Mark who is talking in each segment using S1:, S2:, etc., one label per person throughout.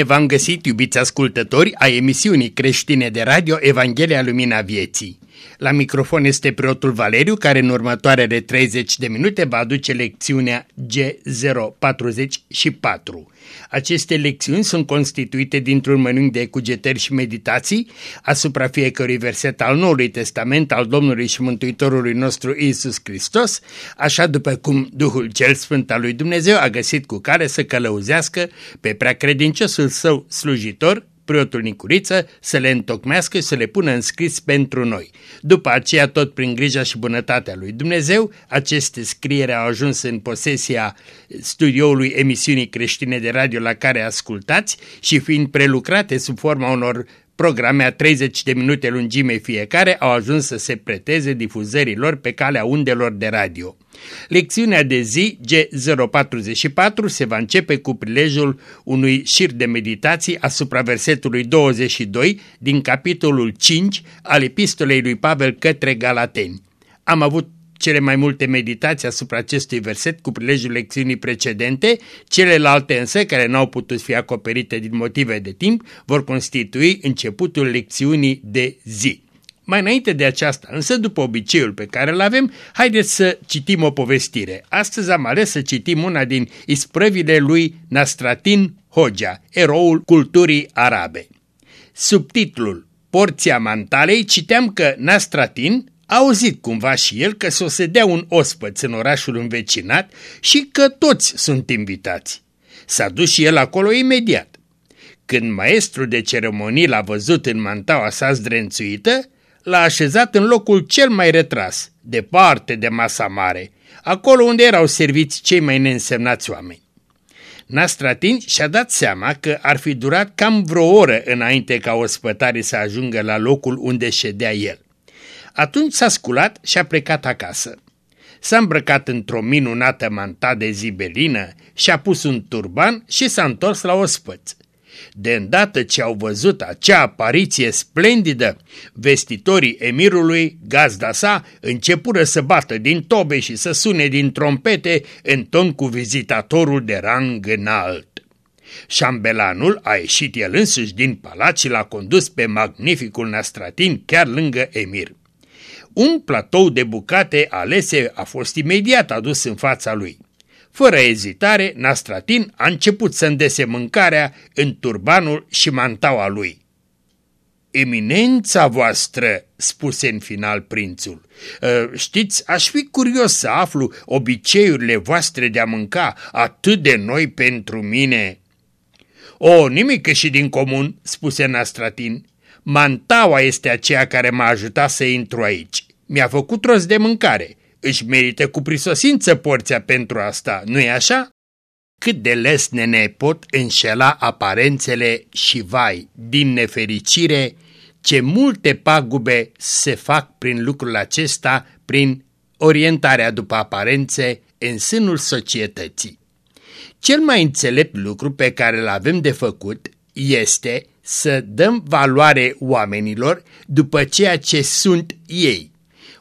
S1: Bine v-am găsit, iubiți ascultători, a emisiunii creștine de radio Evanghelia Lumina Vieții. La microfon este preotul Valeriu, care în următoarele 30 de minute va aduce lecțiunea G044. Aceste lecțiuni sunt constituite dintr-un mănânc de cugetări și meditații asupra fiecărui verset al Noului Testament al Domnului și Mântuitorului nostru Isus Hristos, așa după cum Duhul cel Sfânt al lui Dumnezeu a găsit cu care să călăuzească pe preacredinciosul său slujitor, preotul Nicuriță să le întocmească și să le pună în scris pentru noi. După aceea, tot prin grija și bunătatea lui Dumnezeu, aceste scriere au ajuns în posesia studioului emisiunii creștine de radio la care ascultați și fiind prelucrate sub forma unor programe a 30 de minute lungime fiecare au ajuns să se preteze difuzării lor pe calea undelor de radio. Lecțiunea de zi G044 se va începe cu prilejul unui șir de meditații asupra versetului 22 din capitolul 5 al epistolei lui Pavel către Galateni. Am avut cele mai multe meditații asupra acestui verset cu prilejul lecțiunii precedente, celelalte însă, care n-au putut fi acoperite din motive de timp, vor constitui începutul lecțiunii de zi. Mai înainte de aceasta, însă după obiceiul pe care îl avem, haideți să citim o povestire. Astăzi am ales să citim una din isprăvile lui Nastratin Hoja, eroul culturii arabe. Subtitlul Porția Mantalei citeam că Nastratin a auzit cumva și el că s-o să dea un ospăț în orașul învecinat și că toți sunt invitați. S-a dus și el acolo imediat. Când maestrul de ceremonii l-a văzut în mantaua sa zdrențuită, l-a așezat în locul cel mai retras, departe de masa mare, acolo unde erau serviți cei mai neînsemnați oameni. Nastratin și-a dat seama că ar fi durat cam vreo oră înainte ca ospătarii să ajungă la locul unde ședea el. Atunci s-a sculat și a plecat acasă. S-a îmbrăcat într-o minunată manta de zibelină și a pus un turban și s-a întors la ospăț. De îndată ce au văzut acea apariție splendidă, vestitorii emirului, gazda sa, începură să bată din tobe și să sune din trompete în ton cu vizitatorul de rang înalt. Șambelanul a ieșit el însuși din palat și l-a condus pe magnificul Nastratin chiar lângă emir. Un platou de bucate alese a fost imediat adus în fața lui. Fără ezitare, Nastratin a început să îndese mâncarea în turbanul și mantaua lui. Eminența voastră, spuse în final prințul, ă, știți, aș fi curios să aflu obiceiurile voastre de a mânca atât de noi pentru mine. O, nimic și din comun, spuse Nastratin, mantaua este aceea care m-a ajutat să intru aici. Mi-a făcut rost de mâncare își merită cu prisosință porția pentru asta, nu-i așa? Cât de lesne ne pot înșela aparențele și vai, din nefericire, ce multe pagube se fac prin lucrul acesta, prin orientarea după aparențe în sânul societății. Cel mai înțelept lucru pe care îl avem de făcut este să dăm valoare oamenilor după ceea ce sunt ei.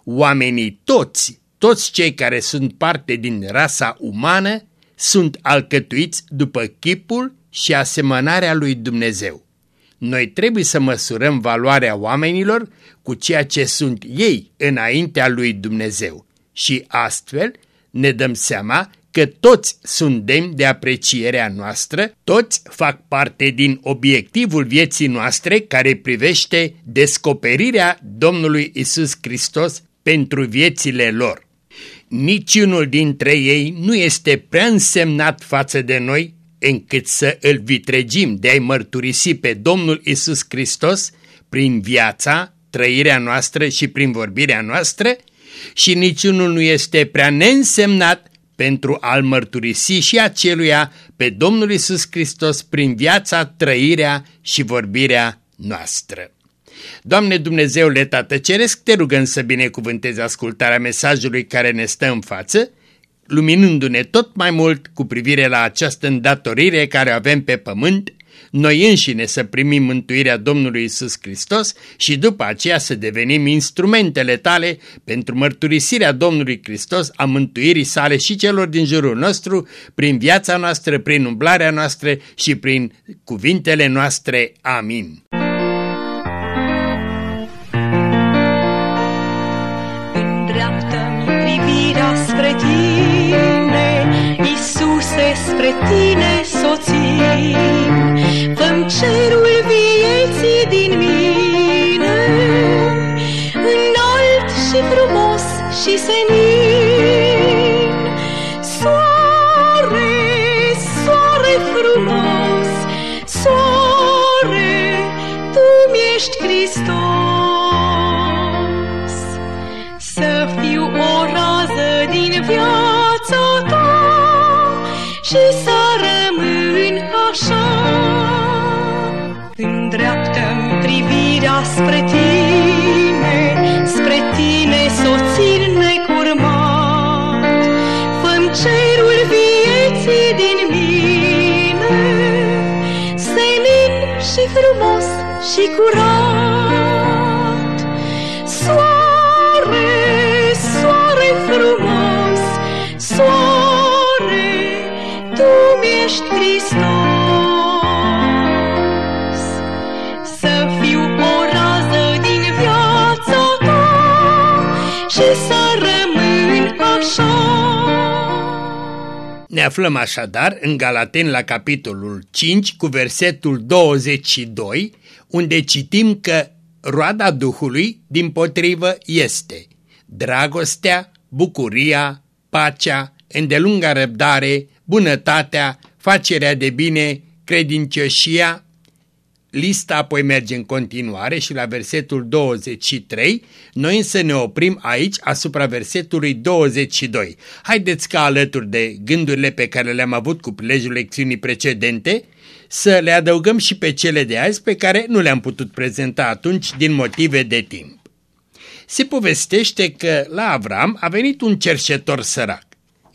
S1: Oamenii toți toți cei care sunt parte din rasa umană sunt alcătuiți după chipul și asemănarea lui Dumnezeu. Noi trebuie să măsurăm valoarea oamenilor cu ceea ce sunt ei înaintea lui Dumnezeu și astfel ne dăm seama că toți sunt demni de aprecierea noastră, toți fac parte din obiectivul vieții noastre care privește descoperirea Domnului Isus Hristos pentru viețile lor. Niciunul dintre ei nu este prea însemnat față de noi încât să îl vitregim de a-i mărturisi pe Domnul Isus Hristos prin viața, trăirea noastră și prin vorbirea noastră și niciunul nu este prea neînsemnat pentru a-l mărturisi și aceluia pe Domnul Isus Hristos prin viața, trăirea și vorbirea noastră. Doamne Dumnezeule Tată Ceresc, te rugăm să binecuvântezi ascultarea mesajului care ne stă în față, luminându-ne tot mai mult cu privire la această îndatorire care o avem pe pământ, noi înșine să primim mântuirea Domnului Isus Hristos și după aceea să devenim instrumentele tale pentru mărturisirea Domnului Hristos a mântuirii sale și celor din jurul nostru, prin viața noastră, prin umblarea noastră și prin cuvintele noastre. Amin.
S2: privirea spre tine, Iisuse, spre tine soții cerul vieții din mine, înalt și frumos și senin. Și să rămân așa îndreaptă privirea spre tine, spre tine, soțir necurmat. Făm cerul vieții din mine, senin și frumos și curat.
S1: Ne aflăm așadar în Galaten la capitolul 5 cu versetul 22, unde citim că roada Duhului, din potrivă, este dragostea, bucuria, pacea, îndelunga răbdare, bunătatea, facerea de bine, credincioșia, Lista apoi merge în continuare și la versetul 23, noi însă ne oprim aici asupra versetului 22. Haideți ca alături de gândurile pe care le-am avut cu prilejul lecțiunii precedente, să le adăugăm și pe cele de azi pe care nu le-am putut prezenta atunci din motive de timp. Se povestește că la Avram a venit un cerșetor sărac.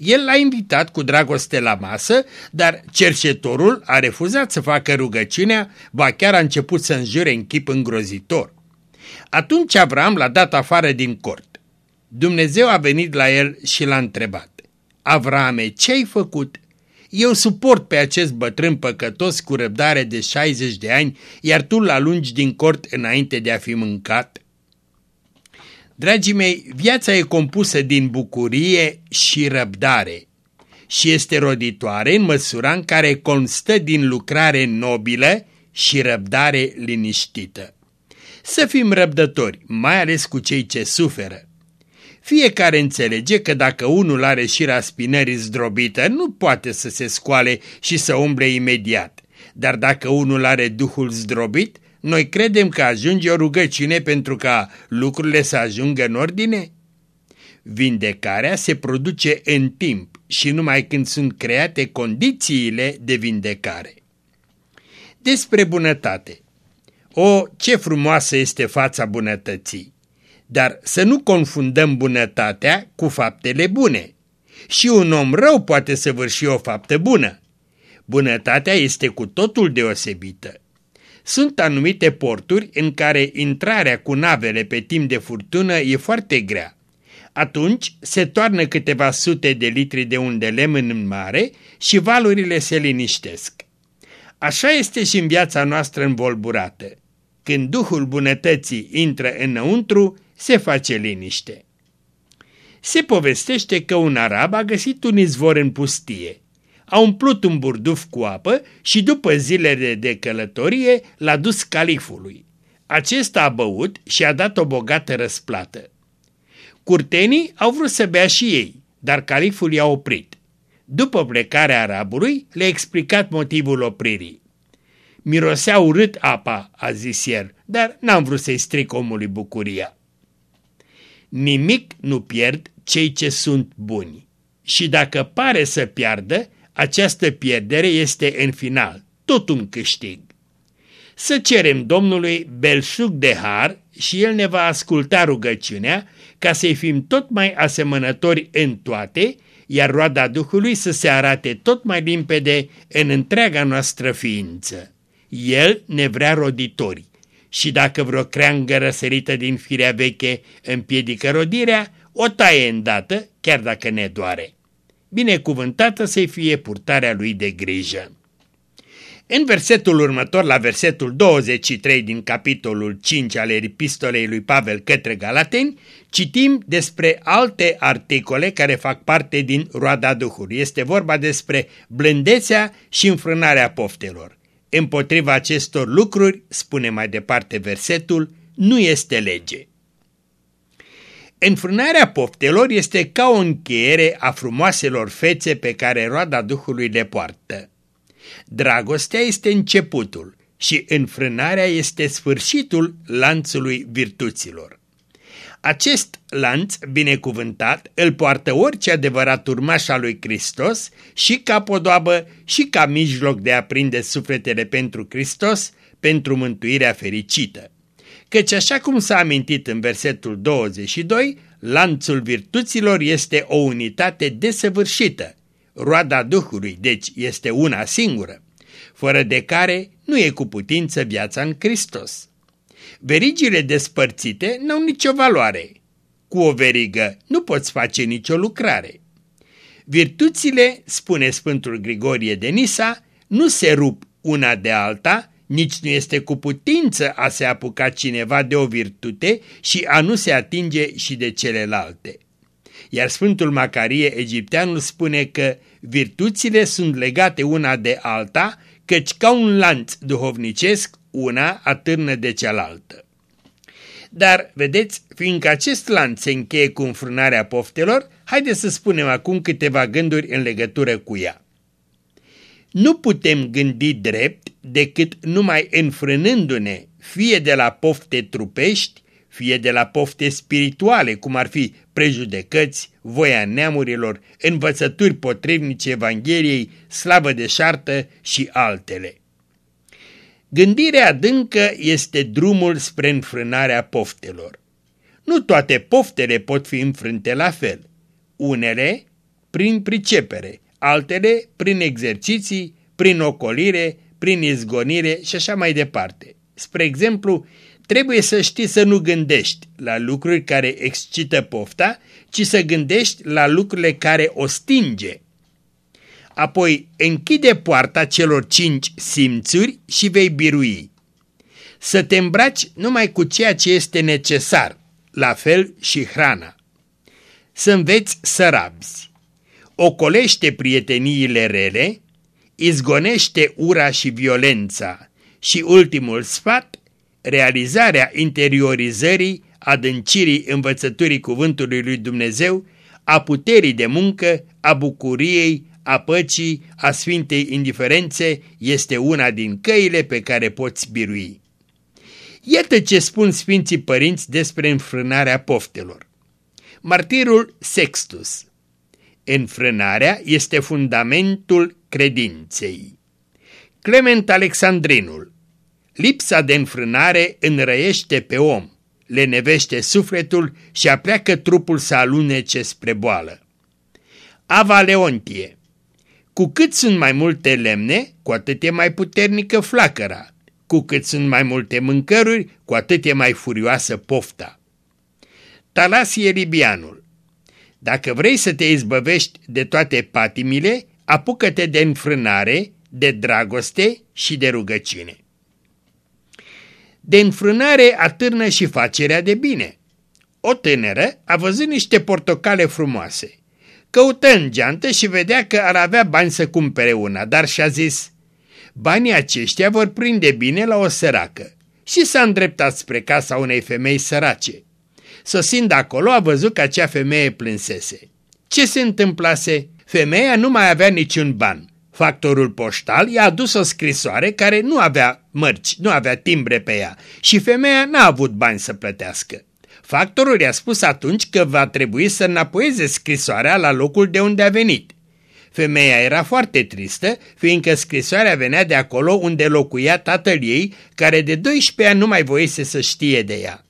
S1: El l-a invitat cu dragoste la masă, dar cercetorul a refuzat să facă rugăciunea, ba chiar a început să înjure în chip îngrozitor. Atunci Avram l-a dat afară din cort. Dumnezeu a venit la el și l-a întrebat, Avrame, ce-ai făcut? Eu suport pe acest bătrân păcătos cu răbdare de 60 de ani, iar tu l alungi din cort înainte de a fi mâncat? Dragii mei, viața e compusă din bucurie și răbdare și este roditoare în măsura în care constă din lucrare nobilă și răbdare liniștită. Să fim răbdători, mai ales cu cei ce suferă. Fiecare înțelege că dacă unul are șira spinării zdrobită, nu poate să se scoale și să umble imediat. Dar dacă unul are duhul zdrobit, noi credem că ajunge o rugăciune pentru ca lucrurile să ajungă în ordine? Vindecarea se produce în timp și numai când sunt create condițiile de vindecare. Despre bunătate. O, ce frumoasă este fața bunătății! Dar să nu confundăm bunătatea cu faptele bune. Și un om rău poate să vârși o faptă bună. Bunătatea este cu totul deosebită. Sunt anumite porturi în care intrarea cu navele pe timp de furtună e foarte grea. Atunci se toarnă câteva sute de litri de unde lemn în mare și valurile se liniștesc. Așa este și în viața noastră învolburată. Când Duhul bunătății intră înăuntru, se face liniște. Se povestește că un arab a găsit un izvor în pustie a umplut un burduf cu apă și după zilele de călătorie l-a dus califului. Acesta a băut și a dat o bogată răsplată. Curtenii au vrut să bea și ei, dar califul i-a oprit. După plecarea arabului, le-a explicat motivul opririi. Mirosea urât apa, a zis el, dar n-am vrut să-i stric omului bucuria. Nimic nu pierd cei ce sunt buni. Și dacă pare să piardă, această pierdere este în final tot un câștig. Să cerem Domnului belșug de har și El ne va asculta rugăciunea ca să-i fim tot mai asemănători în toate, iar roada Duhului să se arate tot mai limpede în întreaga noastră ființă. El ne vrea roditori și dacă vreo creangă răsărită din firea veche împiedică rodirea, o taie îndată, chiar dacă ne doare. Binecuvântată să fie purtarea lui de grijă. În versetul următor, la versetul 23 din capitolul 5 al epistolei lui Pavel către Galateni, citim despre alte articole care fac parte din roada Duhului. Este vorba despre blândețea și înfrânarea poftelor. Împotriva acestor lucruri, spune mai departe versetul, nu este lege. Înfrânarea poftelor este ca o încheiere a frumoaselor fețe pe care roada Duhului le poartă. Dragostea este începutul și înfrânarea este sfârșitul lanțului virtuților. Acest lanț binecuvântat îl poartă orice adevărat urmaș al lui Hristos și ca podoabă și ca mijloc de a prinde sufletele pentru Hristos, pentru mântuirea fericită. Căci așa cum s-a amintit în versetul 22, lanțul virtuților este o unitate desăvârșită. Roada Duhului, deci, este una singură, fără de care nu e cu putință viața în Hristos. Verigile despărțite n-au nicio valoare. Cu o verigă nu poți face nicio lucrare. Virtuțile, spune Sfântul Grigorie de Nisa, nu se rup una de alta, nici nu este cu putință a se apuca cineva de o virtute și a nu se atinge și de celelalte. Iar Sfântul Macarie Egipteanul spune că virtuțile sunt legate una de alta, căci ca un lanț duhovnicesc una atârnă de cealaltă. Dar, vedeți, fiindcă acest lanț se încheie cu înfrânarea poftelor, haideți să spunem acum câteva gânduri în legătură cu ea. Nu putem gândi drept decât numai înfrânându-ne fie de la pofte trupești, fie de la pofte spirituale, cum ar fi prejudecăți, voia neamurilor, învățături potrivnice Evangheliei, slavă de șartă și altele. Gândirea adâncă este drumul spre înfrânarea poftelor. Nu toate poftele pot fi înfrânte la fel. Unele prin pricepere, altele prin exerciții, prin ocolire, prin izgonire și așa mai departe. Spre exemplu, trebuie să știi să nu gândești la lucruri care excită pofta, ci să gândești la lucrurile care o stinge. Apoi închide poarta celor cinci simțuri și vei birui. Să te îmbraci numai cu ceea ce este necesar, la fel și hrana. Să înveți să rabzi. Ocolește prieteniile rele, izgonește ura și violența și ultimul sfat, realizarea interiorizării, adâncirii învățăturii cuvântului lui Dumnezeu, a puterii de muncă, a bucuriei, a păcii, a sfintei indiferențe este una din căile pe care poți birui. Iată ce spun Sfinții Părinți despre înfrânarea poftelor. Martirul Sextus Înfrânarea este fundamentul credinței. Clement Alexandrinul Lipsa de înfrânare înrăiește pe om, le nevește sufletul și apleacă trupul să alunece spre boală. Ava Leontie cu cât sunt mai multe lemne, cu atât e mai puternică flacăra. Cu cât sunt mai multe mâncăruri, cu atât e mai furioasă pofta. Talasie Libianul Dacă vrei să te izbăvești de toate patimile, apucă-te de înfrânare, de dragoste și de rugăciune. De înfrânare atârnă și facerea de bine. O tânără a văzut niște portocale frumoase Căută în geantă și vedea că ar avea bani să cumpere una, dar și-a zis, banii aceștia vor prinde bine la o săracă și s-a îndreptat spre casa unei femei sărace. Sosind acolo a văzut că acea femeie plânsese. Ce se întâmplase? Femeia nu mai avea niciun ban. Factorul poștal i-a adus o scrisoare care nu avea mărci, nu avea timbre pe ea și femeia n-a avut bani să plătească. Factorul i-a spus atunci că va trebui să înapoieze scrisoarea la locul de unde a venit. Femeia era foarte tristă, fiindcă scrisoarea venea de acolo unde locuia tatăl ei, care de 12 ani nu mai voise să știe de ea.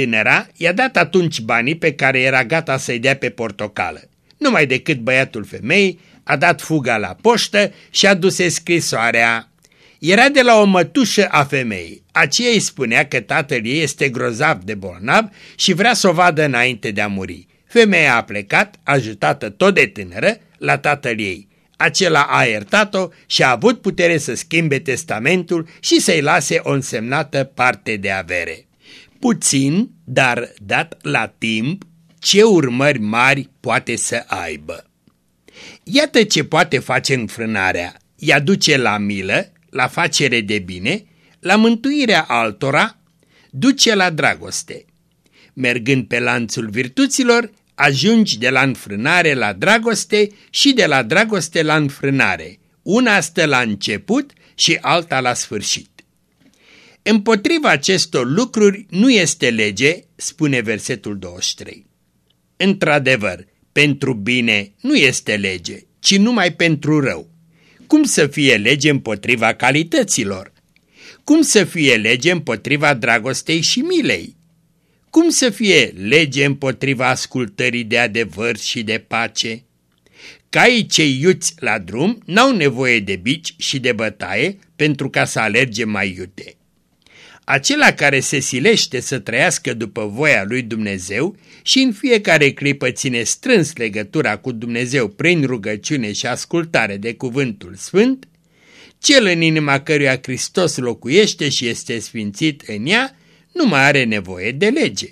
S1: Tânăra i-a dat atunci banii pe care era gata să-i dea pe portocală. numai decât băiatul femei a dat fuga la poștă și a dus scrisoarea. Era de la o mătușă a femeii. Aceea îi spunea că tatăl ei este grozav de bolnav și vrea să o vadă înainte de a muri. Femeia a plecat, ajutată tot de tânără, la tatăl ei. Acela a iertat-o și a avut putere să schimbe testamentul și să-i lase o însemnată parte de avere. Puțin, dar dat la timp, ce urmări mari poate să aibă. Iată ce poate face înfrânarea. Ea duce la milă, la facere de bine, la mântuirea altora, duce la dragoste. Mergând pe lanțul virtuților, ajungi de la înfrânare la dragoste și de la dragoste la înfrânare. Una stă la început și alta la sfârșit. Împotriva acestor lucruri nu este lege, spune versetul 23. Într-adevăr, pentru bine nu este lege, ci numai pentru rău. Cum să fie lege împotriva calităților? Cum să fie lege împotriva dragostei și milei? Cum să fie lege împotriva ascultării de adevăr și de pace? Caii cei iuți la drum n-au nevoie de bici și de bătaie pentru ca să alerge mai iute. Acela care se silește să trăiască după voia lui Dumnezeu și în fiecare clipă ține strâns legătura cu Dumnezeu prin rugăciune și ascultare de cuvântul sfânt, cel în inima căruia Hristos locuiește și este sfințit în ea, nu mai are nevoie de lege.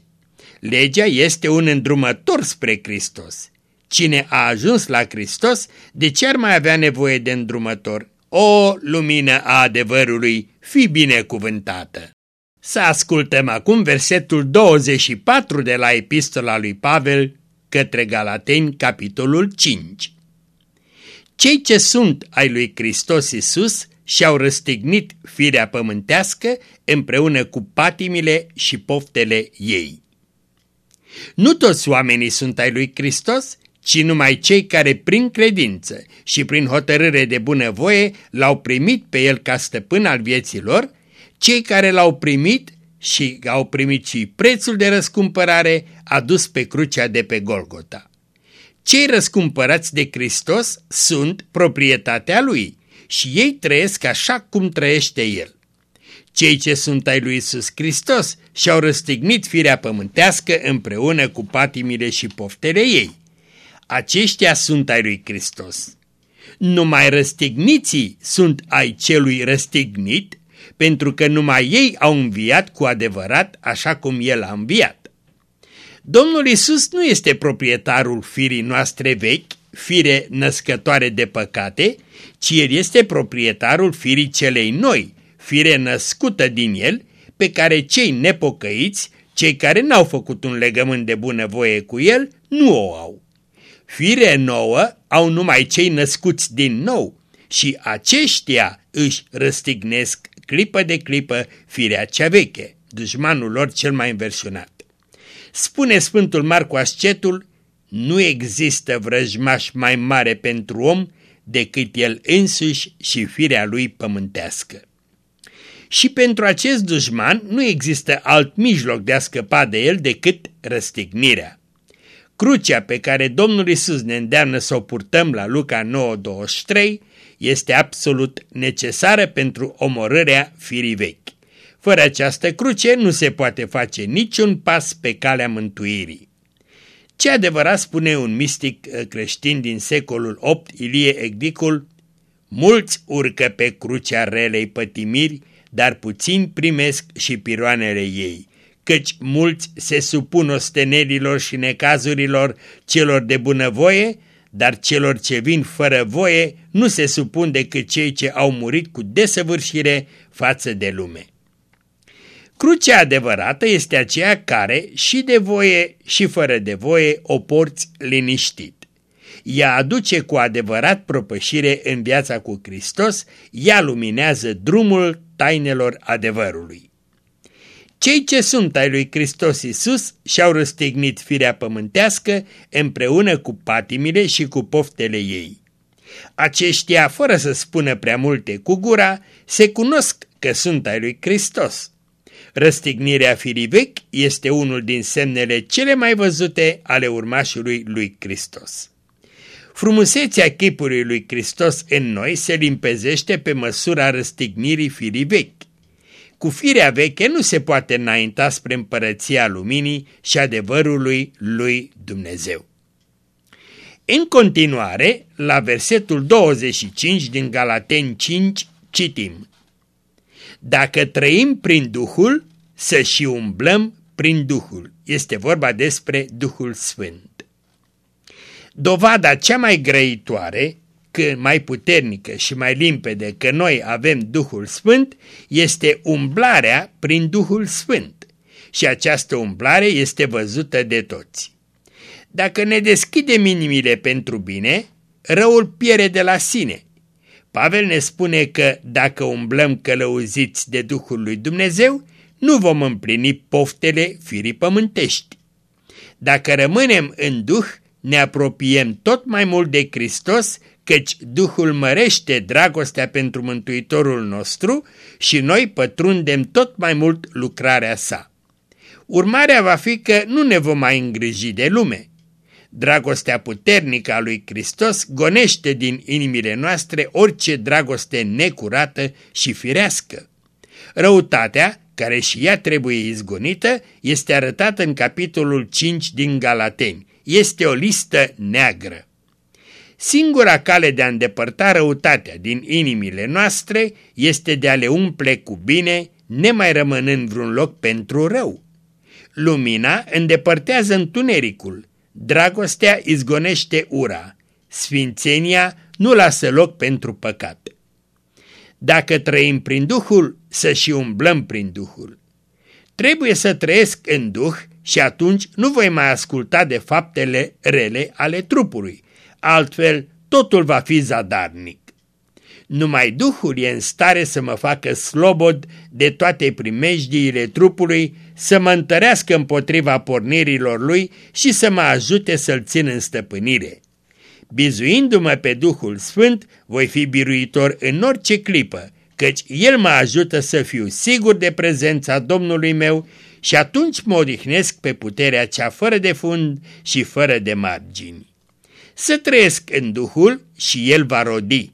S1: Legea este un îndrumător spre Hristos. Cine a ajuns la Hristos, de ce ar mai avea nevoie de îndrumător? O lumină a adevărului, fi binecuvântată! Să ascultăm acum versetul 24 de la epistola lui Pavel către Galateni, capitolul 5. Cei ce sunt ai lui Hristos Isus și-au răstignit firea pământească împreună cu patimile și poftele ei. Nu toți oamenii sunt ai lui Hristos, ci numai cei care prin credință și prin hotărâre de bunăvoie l-au primit pe el ca stăpân al vieții lor, cei care l-au primit și au primit și prețul de răscumpărare adus pe crucea de pe Golgota. Cei răscumpărați de Hristos sunt proprietatea lui și ei trăiesc așa cum trăiește el. Cei ce sunt ai lui Isus Hristos și-au răstignit firea pământească împreună cu patimile și poftele ei. Aceștia sunt ai lui Hristos. Numai răstigniții sunt ai celui răstignit, pentru că numai ei au înviat cu adevărat așa cum el a înviat. Domnul Isus nu este proprietarul firii noastre vechi, fire născătoare de păcate, ci el este proprietarul firii celei noi, fire născută din el, pe care cei nepocăiți, cei care n-au făcut un legământ de bunăvoie cu el, nu o au. Fire nouă au numai cei născuți din nou și aceștia își răstignesc clipă de clipă firea cea veche, dușmanul lor cel mai înversionat. Spune Sfântul Marcu Ascetul, nu există vrăjmaș mai mare pentru om decât el însuși și firea lui pământească. Și pentru acest dușman nu există alt mijloc de a scăpa de el decât răstignirea. Crucea pe care Domnul Isus ne îndeamnă să o purtăm la Luca 9.23 este absolut necesară pentru omorârea firii vechi. Fără această cruce nu se poate face niciun pas pe calea mântuirii. Ce adevărat spune un mistic uh, creștin din secolul VIII, Ilie Egdicul, mulți urcă pe crucea relei pătimiri, dar puțini primesc și piroanele ei, căci mulți se supun ostenelilor și necazurilor celor de bunăvoie, dar celor ce vin fără voie nu se supun decât cei ce au murit cu desăvârșire față de lume. Crucea adevărată este aceea care, și de voie și fără de voie, o porți liniștit. Ea aduce cu adevărat propășire în viața cu Hristos, ea luminează drumul tainelor adevărului. Cei ce sunt ai lui Hristos Isus și-au răstignit firea pământească împreună cu patimile și cu poftele ei. Aceștia, fără să spună prea multe cu gura, se cunosc că sunt ai lui Hristos. Răstignirea firii vechi este unul din semnele cele mai văzute ale urmașului lui Hristos. Frumusețea chipului lui Hristos în noi se limpezește pe măsura răstignirii firii vechi. Cu firea veche nu se poate înainta spre împărăția luminii și adevărului lui Dumnezeu. În continuare, la versetul 25 din Galateni 5, citim Dacă trăim prin Duhul, să și umblăm prin Duhul. Este vorba despre Duhul Sfânt. Dovada cea mai grăitoare, că mai puternică și mai limpede că noi avem Duhul Sfânt, este umblarea prin Duhul Sfânt. Și această umblare este văzută de toți. Dacă ne deschidem inimile pentru bine, răul pierde de la sine. Pavel ne spune că dacă umblăm călăuziți de Duhul lui Dumnezeu, nu vom împlini poftele firii pământești. Dacă rămânem în Duh, ne apropiem tot mai mult de Hristos, căci Duhul mărește dragostea pentru Mântuitorul nostru și noi pătrundem tot mai mult lucrarea sa. Urmarea va fi că nu ne vom mai îngriji de lume. Dragostea puternică a lui Hristos gonește din inimile noastre orice dragoste necurată și firească. Răutatea, care și ea trebuie izgonită, este arătată în capitolul 5 din Galateni. Este o listă neagră. Singura cale de a îndepărta răutatea din inimile noastre este de a le umple cu bine, nemai rămânând vreun loc pentru rău. Lumina îndepărtează întunericul, dragostea izgonește ura, sfințenia nu lasă loc pentru păcat. Dacă trăim prin Duhul, să și umblăm prin Duhul. Trebuie să trăiesc în Duh și atunci nu voi mai asculta de faptele rele ale trupului, altfel totul va fi zadarnic. Numai Duhul e în stare să mă facă slobod de toate primejdiile trupului, să mă întărească împotriva pornirilor lui și să mă ajute să-l țin în stăpânire. Bizuindu-mă pe Duhul Sfânt, voi fi biruitor în orice clipă, căci El mă ajută să fiu sigur de prezența Domnului meu și atunci mă odihnesc pe puterea cea fără de fund și fără de margini. Să trăiesc în Duhul și El va rodi.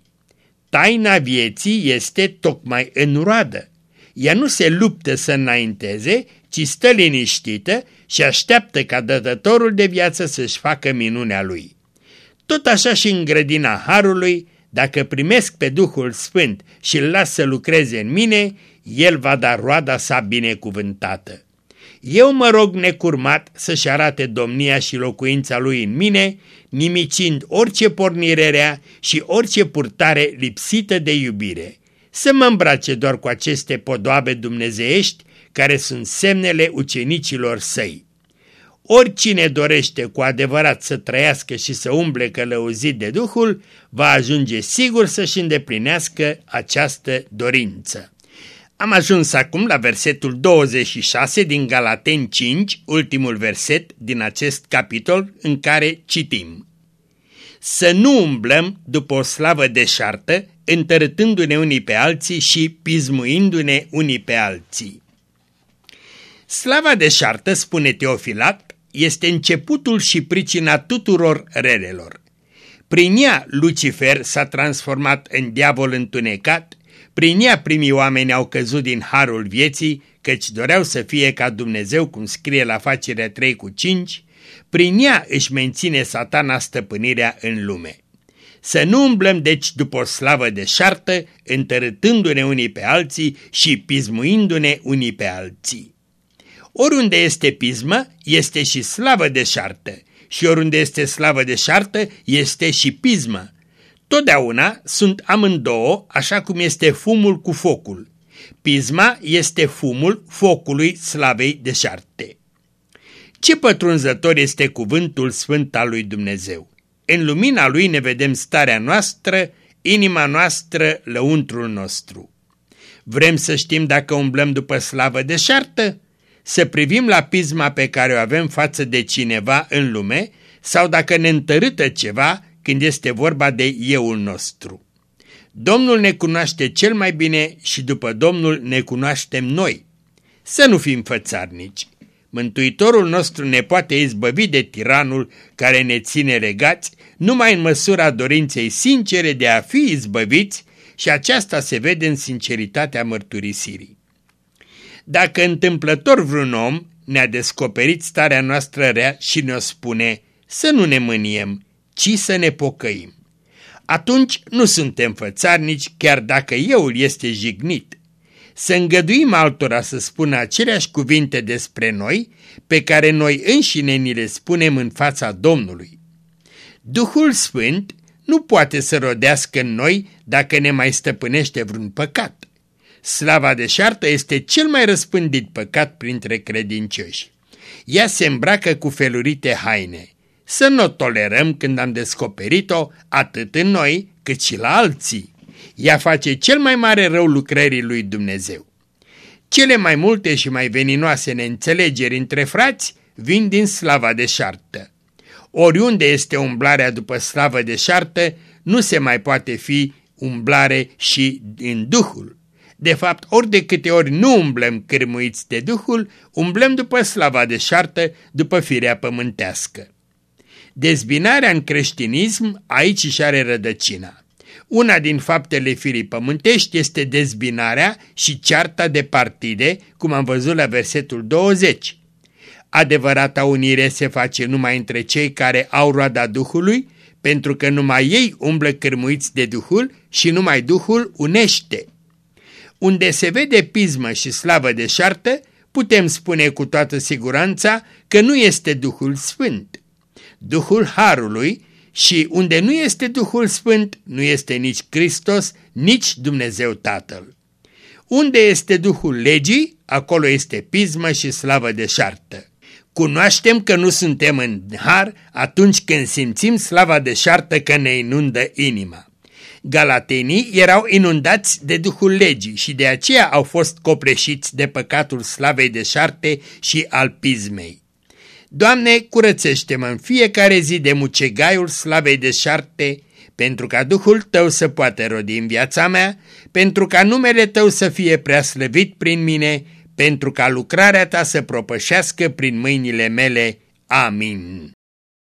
S1: Taina vieții este tocmai în roadă. Ea nu se luptă să înainteze, ci stă liniștită și așteaptă ca dătătorul de viață să-și facă minunea lui. Tot așa și în grădina Harului, dacă primesc pe Duhul Sfânt și îl las să lucreze în mine, el va da roada sa binecuvântată. Eu mă rog necurmat să-și arate domnia și locuința lui în mine, nimicind orice pornire rea și orice purtare lipsită de iubire. Să mă îmbrace doar cu aceste podoabe dumnezeiești, care sunt semnele ucenicilor săi. Oricine dorește cu adevărat să trăiască și să umble călăuzit de Duhul, va ajunge sigur să-și îndeplinească această dorință. Am ajuns acum la versetul 26 din Galaten 5, ultimul verset din acest capitol în care citim. Să nu umblăm după o slavă deșartă, întărâtându-ne unii pe alții și pismuindu-ne unii pe alții. Slava deșartă, spune Teofilat, este începutul și pricina tuturor relelor. Prin ea Lucifer s-a transformat în diavol întunecat, prin ea primii oameni au căzut din harul vieții, căci doreau să fie ca Dumnezeu, cum scrie la facerea 3 cu 5, prin ea își menține satana stăpânirea în lume. Să nu umblăm deci după o slavă deșartă, întărâtându-ne unii pe alții și pismuindu-ne unii pe alții. Oriunde este pismă, este și slavă deșartă, și oriunde este slavă deșartă, este și pismă. Totdeauna sunt amândouă, așa cum este fumul cu focul. Pisma este fumul focului slavei deșarte. Ce pătrunzător este cuvântul sfânt al lui Dumnezeu! În lumina lui ne vedem starea noastră, inima noastră, lăuntrul nostru. Vrem să știm dacă umblăm după slavă deșartă? Să privim la pisma pe care o avem față de cineva în lume sau dacă ne întărâtă ceva când este vorba de euul nostru. Domnul ne cunoaște cel mai bine și după Domnul ne cunoaștem noi. Să nu fim fățarnici. Mântuitorul nostru ne poate izbăvi de tiranul care ne ține legați numai în măsura dorinței sincere de a fi izbăviți și aceasta se vede în sinceritatea mărturisirii. Dacă întâmplător vreun om ne-a descoperit starea noastră rea și ne-o spune să nu ne mâniem, ci să ne pocăim. Atunci nu suntem fățarnici chiar dacă euul este jignit. Să îngăduim altora să spună aceleași cuvinte despre noi pe care noi înșine ni le spunem în fața Domnului. Duhul Sfânt nu poate să rodească în noi dacă ne mai stăpânește vreun păcat. Slava deșartă este cel mai răspândit păcat printre credincioși. Ea se îmbracă cu felurite haine. Să nu o tolerăm când am descoperit-o atât în noi cât și la alții. Ea face cel mai mare rău lucrării lui Dumnezeu. Cele mai multe și mai veninoase neînțelegeri între frați vin din slava deșartă. Oriunde este umblarea după slavă deșartă, nu se mai poate fi umblare și în Duhul. De fapt, ori de câte ori nu umblăm cârmuiți de Duhul, umblăm după slava deșartă, după firea pământească. Dezbinarea în creștinism aici și are rădăcina. Una din faptele firii pământești este dezbinarea și cearta de partide, cum am văzut la versetul 20. Adevărata unire se face numai între cei care au roada Duhului, pentru că numai ei umblă cârmuiți de Duhul și numai Duhul unește. Unde se vede pismă și slavă deșartă, putem spune cu toată siguranța că nu este Duhul Sfânt. Duhul Harului și unde nu este Duhul Sfânt, nu este nici Hristos, nici Dumnezeu Tatăl. Unde este Duhul legii, acolo este pismă și slavă deșartă. Cunoaștem că nu suntem în har atunci când simțim slava deșartă că ne inundă inima. Galatenii erau inundați de Duhul legii și de aceea au fost copreșiți de păcatul slavei deșarte și al pismei. Doamne, curățește-mă în fiecare zi de mucegaiul slavei deșarte, pentru ca Duhul Tău să poată rodi în viața mea, pentru ca numele Tău să fie preaslăvit prin mine, pentru ca lucrarea Ta să propășească prin mâinile mele. Amin.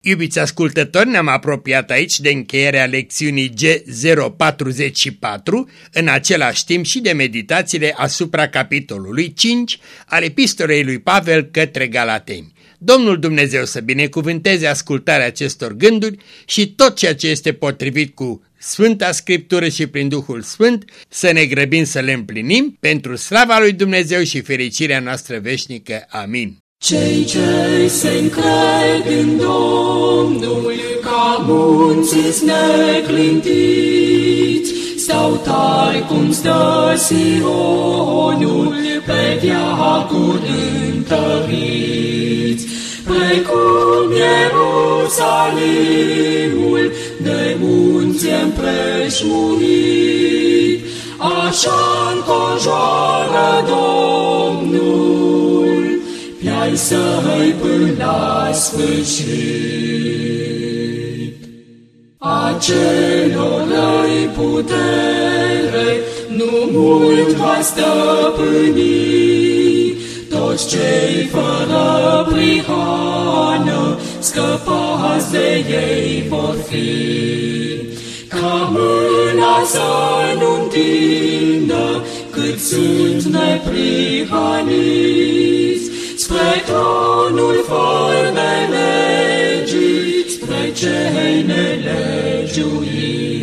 S1: Iubiți ascultători, ne-am apropiat aici de încheierea lecțiunii G044, în același timp și de meditațiile asupra capitolului 5 al epistolei lui Pavel către Galateni. Domnul Dumnezeu să binecuvânteze ascultarea acestor gânduri și tot ceea ce este potrivit cu Sfânta Scriptură și prin Duhul Sfânt să ne grăbim să le împlinim pentru slava lui Dumnezeu și fericirea noastră veșnică. Amin.
S3: Cei ce se încred în Domnul ca munții neclintiți, stau tari cum stă Sionul pe viacuri întăriți. Precum Ierusalimul de munți împreșmuit, așa înconjoară Domnul pe-ai săi până la sfârșit. Acelor răi putere nu mult va stăpâni, toți cei fără prihană scăpați de ei vor fi. Ca mâna să nu întindă cât sunt neprihaniți, spre tronul fără de legii, spre cei nelegiuiți.